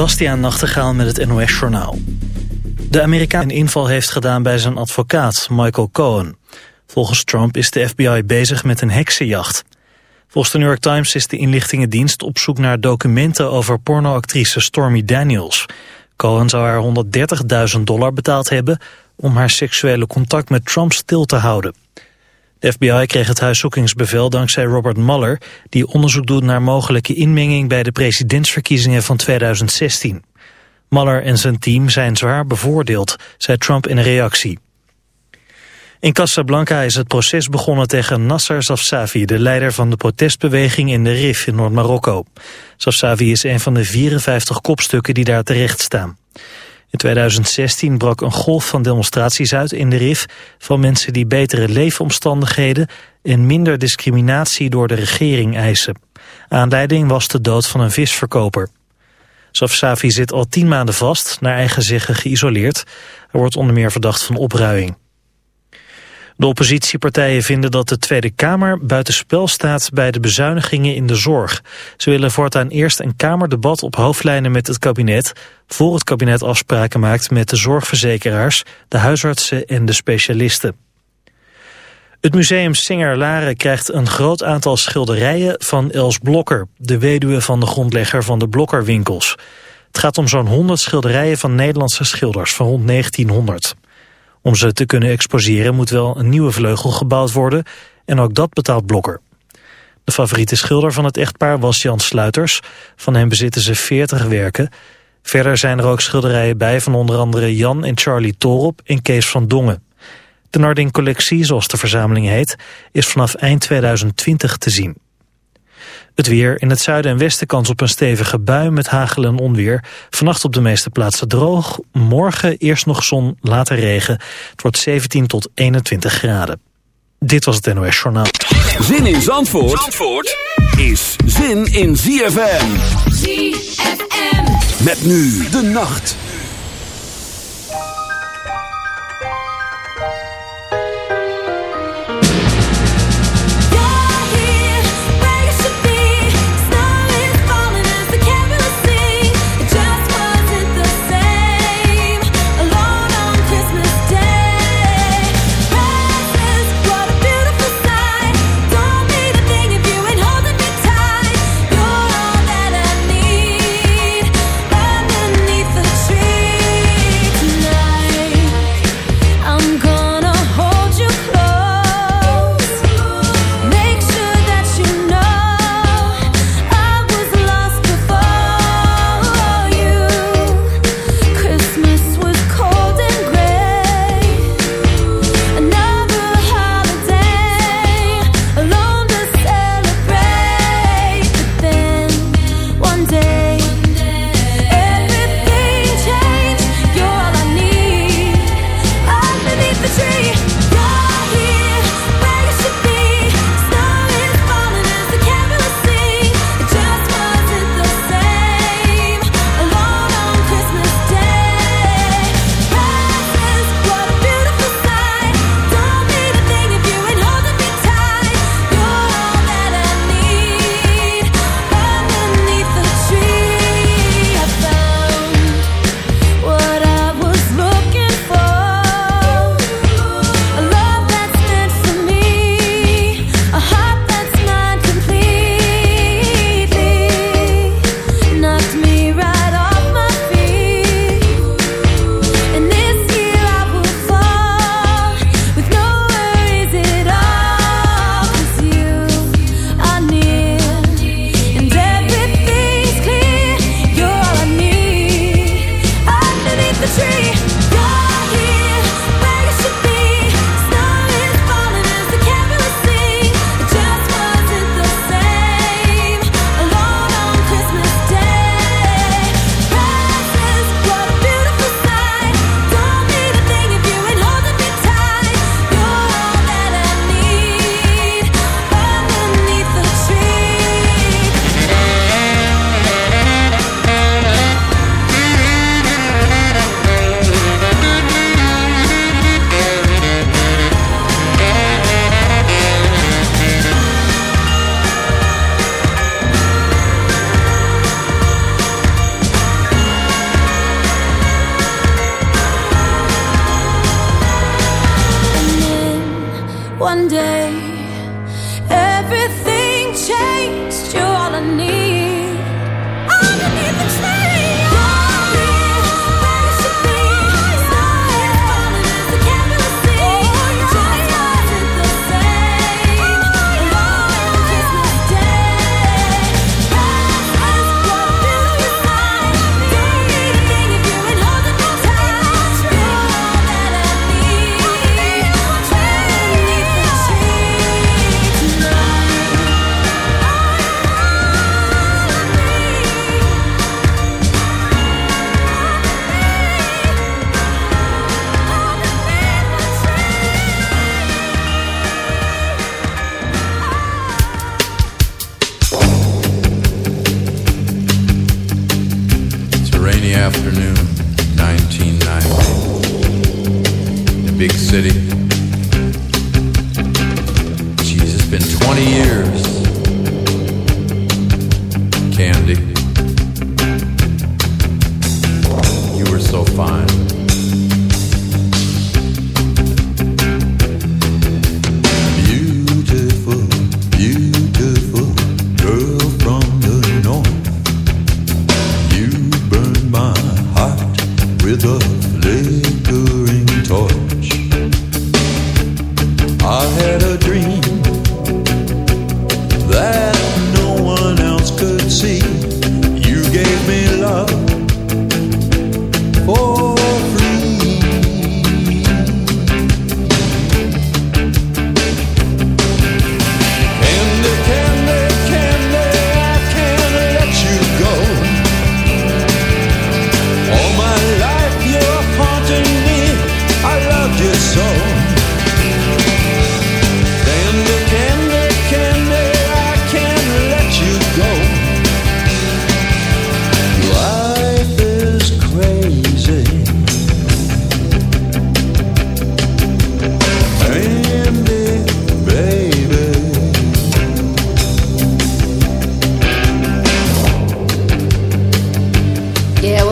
Bastiaan Nachtegaal met het NOS-journaal. De Amerikaan een inval heeft gedaan bij zijn advocaat, Michael Cohen. Volgens Trump is de FBI bezig met een heksenjacht. Volgens de New York Times is de inlichtingendienst op zoek naar documenten over pornoactrice Stormy Daniels. Cohen zou haar 130.000 dollar betaald hebben om haar seksuele contact met Trump stil te houden. De FBI kreeg het huiszoekingsbevel dankzij Robert Mueller... die onderzoek doet naar mogelijke inmenging bij de presidentsverkiezingen van 2016. Mueller en zijn team zijn zwaar bevoordeeld, zei Trump in een reactie. In Casablanca is het proces begonnen tegen Nasser Zafsavi... de leider van de protestbeweging in de Rif in Noord-Marokko. Zafsavi is een van de 54 kopstukken die daar terecht staan. In 2016 brak een golf van demonstraties uit in de RIF... van mensen die betere leefomstandigheden... en minder discriminatie door de regering eisen. Aanleiding was de dood van een visverkoper. Safsafi zit al tien maanden vast, naar eigen zeggen geïsoleerd. Hij wordt onder meer verdacht van opruiing. De oppositiepartijen vinden dat de Tweede Kamer buitenspel staat bij de bezuinigingen in de zorg. Ze willen voortaan eerst een Kamerdebat op hoofdlijnen met het kabinet, voor het kabinet afspraken maakt met de zorgverzekeraars, de huisartsen en de specialisten. Het museum Singer Laren krijgt een groot aantal schilderijen van Els Blokker, de weduwe van de grondlegger van de Blokkerwinkels. Het gaat om zo'n 100 schilderijen van Nederlandse schilders van rond 1900. Om ze te kunnen exposeren moet wel een nieuwe vleugel gebouwd worden en ook dat betaalt Blokker. De favoriete schilder van het echtpaar was Jan Sluiters. Van hem bezitten ze 40 werken. Verder zijn er ook schilderijen bij van onder andere Jan en Charlie Torop en Kees van Dongen. De Narding-collectie, zoals de verzameling heet, is vanaf eind 2020 te zien. Het weer. In het zuiden en westen kans op een stevige bui met hagel en onweer. Vannacht op de meeste plaatsen droog. Morgen eerst nog zon, later regen. Het wordt 17 tot 21 graden. Dit was het NOS Journaal. Zin in Zandvoort, Zandvoort is zin in ZFM. ZFM. Met nu de nacht.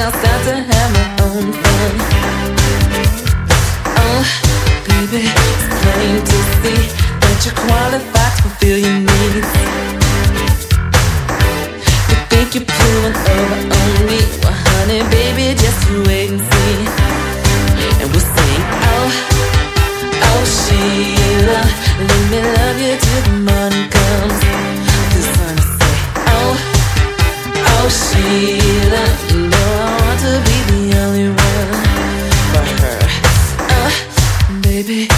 I'll start to have my own fun. Oh, baby, it's plain to see that you're to your needs. You think you're pulling over on me, well, honey, baby, just wait and see. And we'll oh, oh, Sheila, let me love you till the morning comes. The sun say, oh she left alone. I want to be the only one for her. Uh, baby.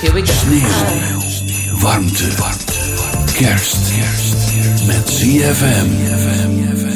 Here we go. Sneeuw, warmte, warmte, kerst, kerst, met ZFM.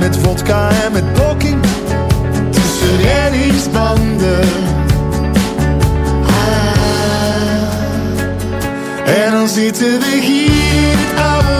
Met vodka en met blokking Tussen reddingsbanden. Ah. En dan zitten we hier in het oude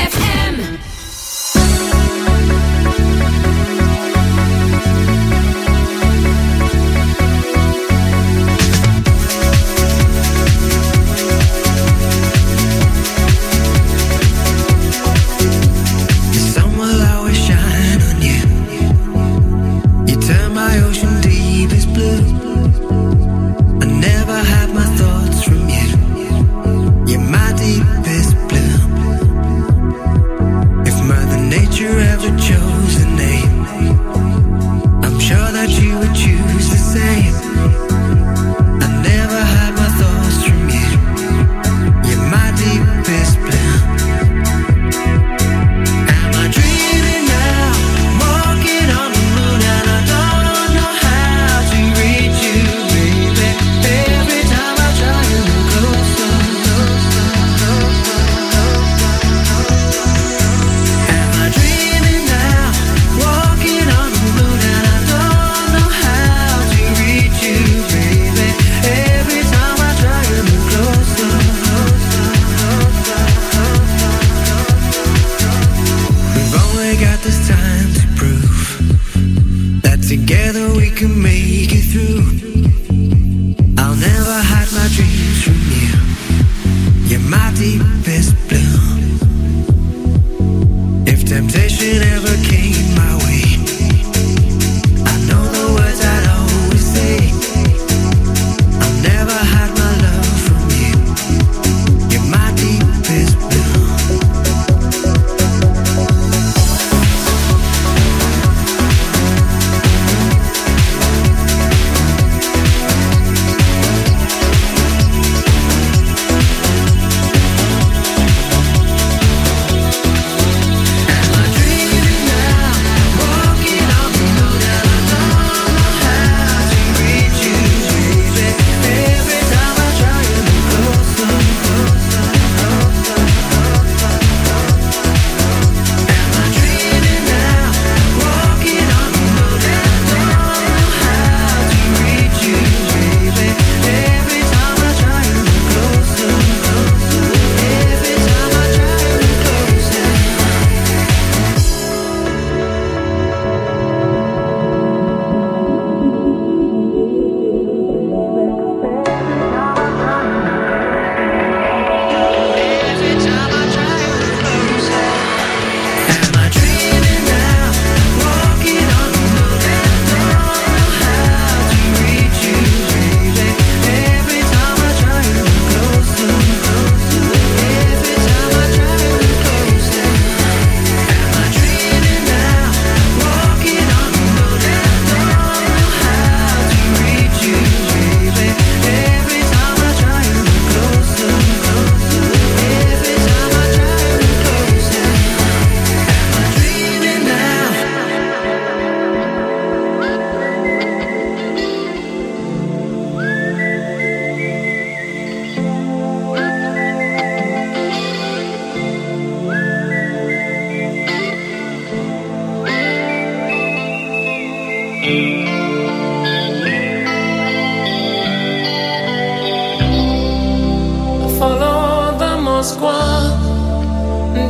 Moskwa,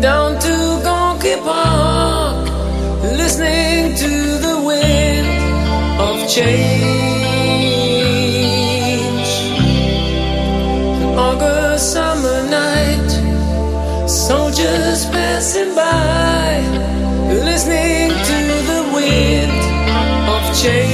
down to Gorky Park, listening to the wind of change. August summer night, soldiers passing by, listening to the wind of change.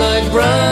like brown.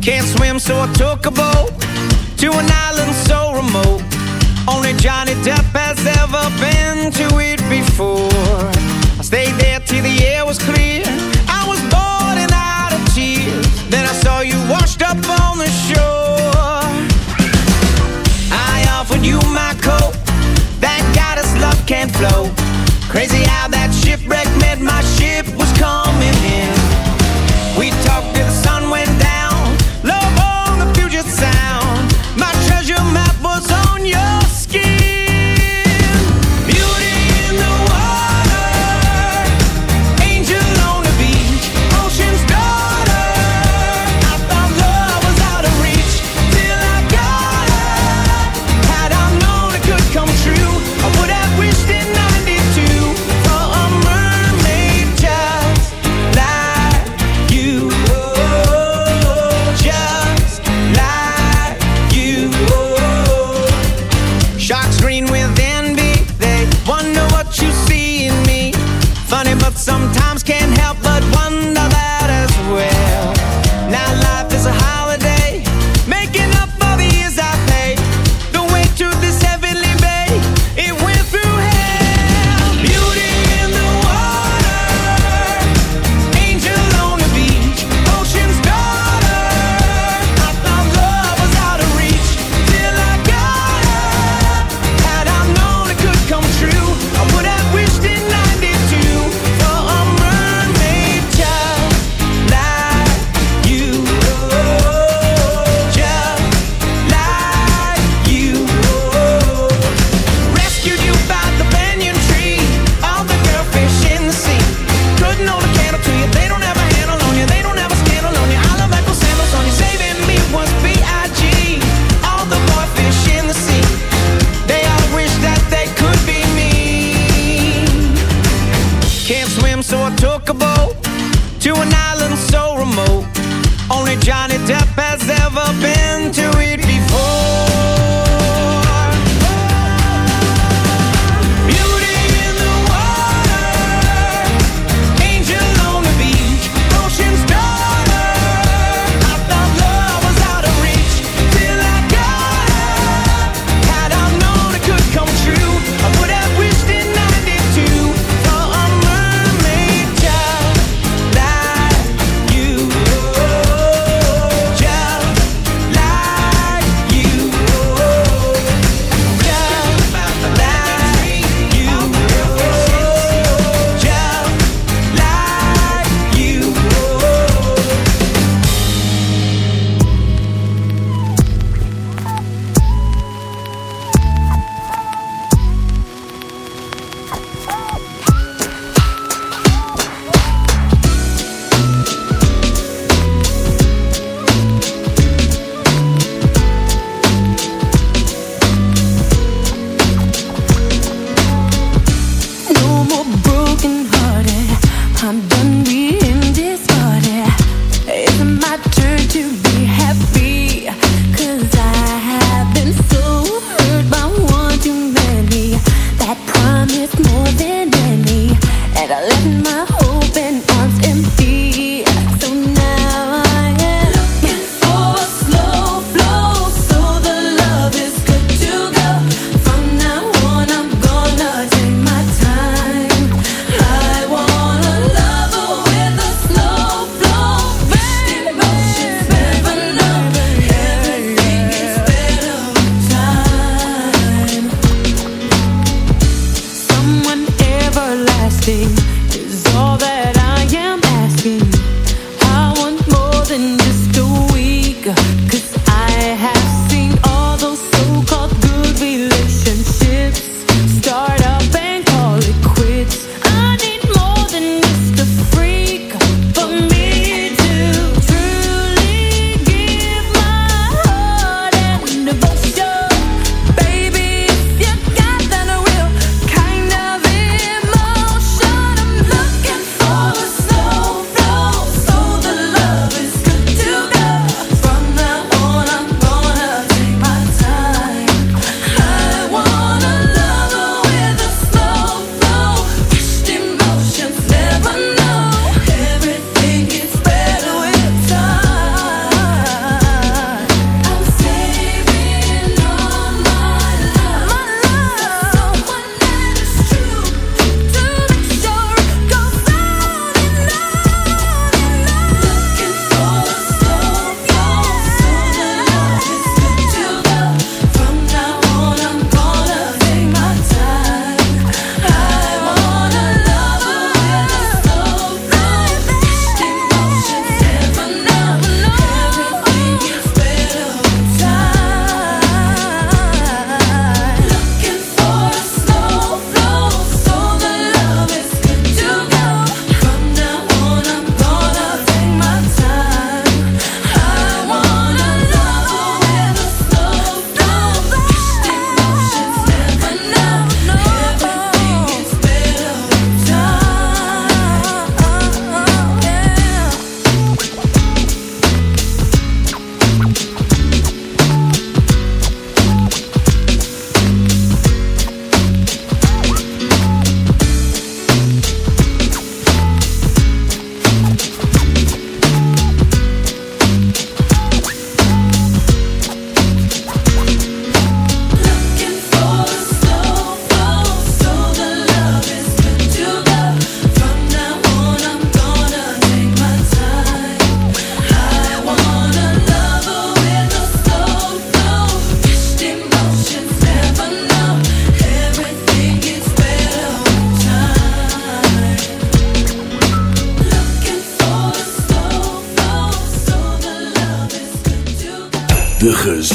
Can't swim, so I took a boat to an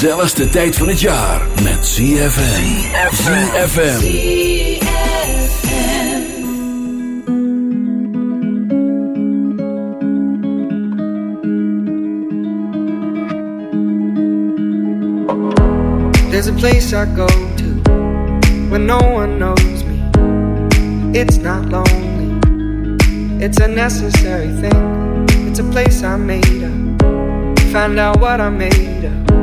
gezelligste tijd van het jaar met ZFM. ZFM. There's a place I go to when no one knows me. It's not lonely, it's a necessary thing. It's a place I made up. Find out what I made of.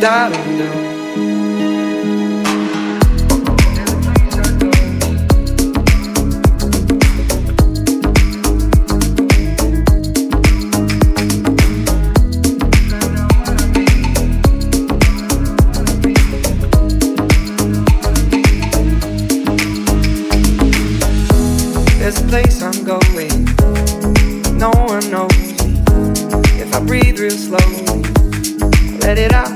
Da dum dum. There's a place I'm going. No one knows me. If I breathe real slowly, let it out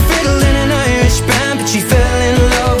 she fell in love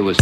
Was